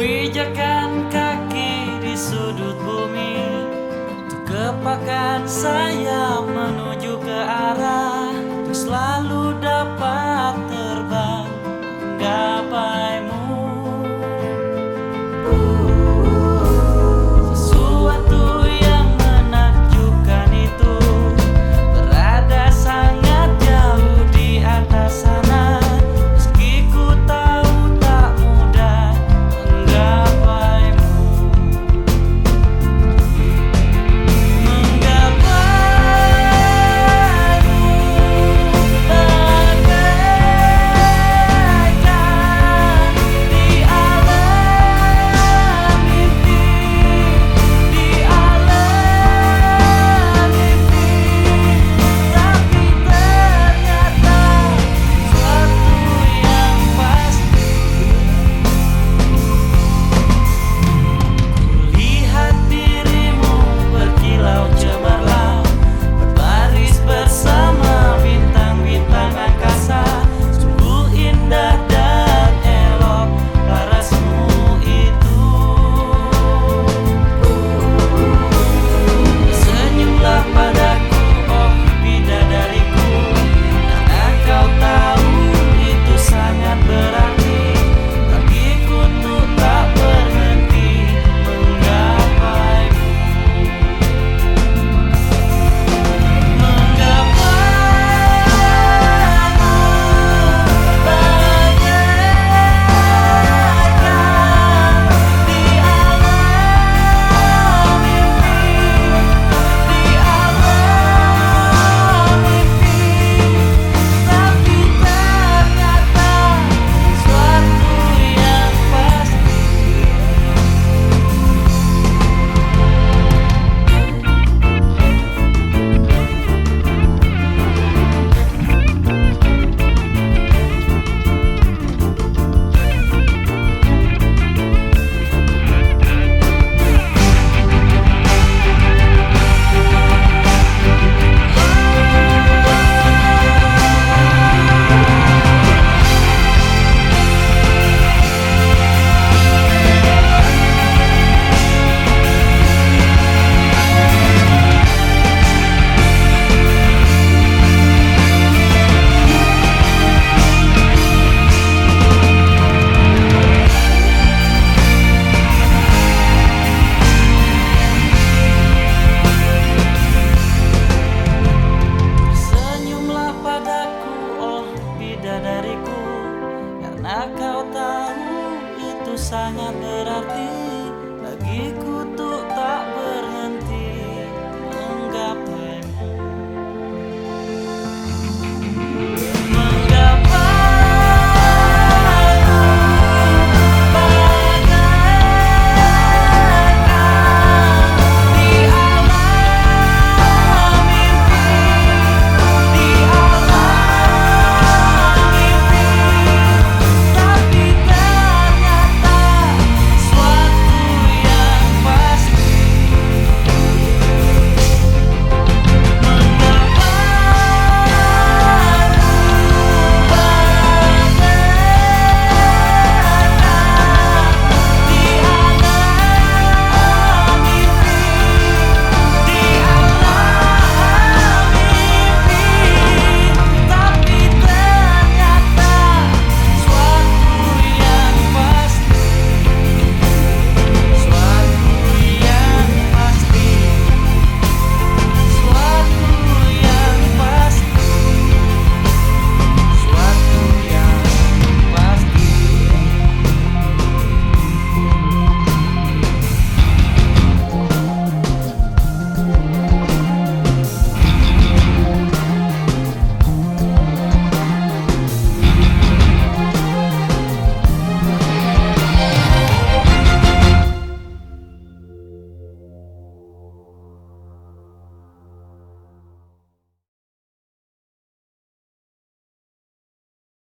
Pijakan kaki di sudut bumi. Untuk kepakan saya menuju ke arah Untuk selalu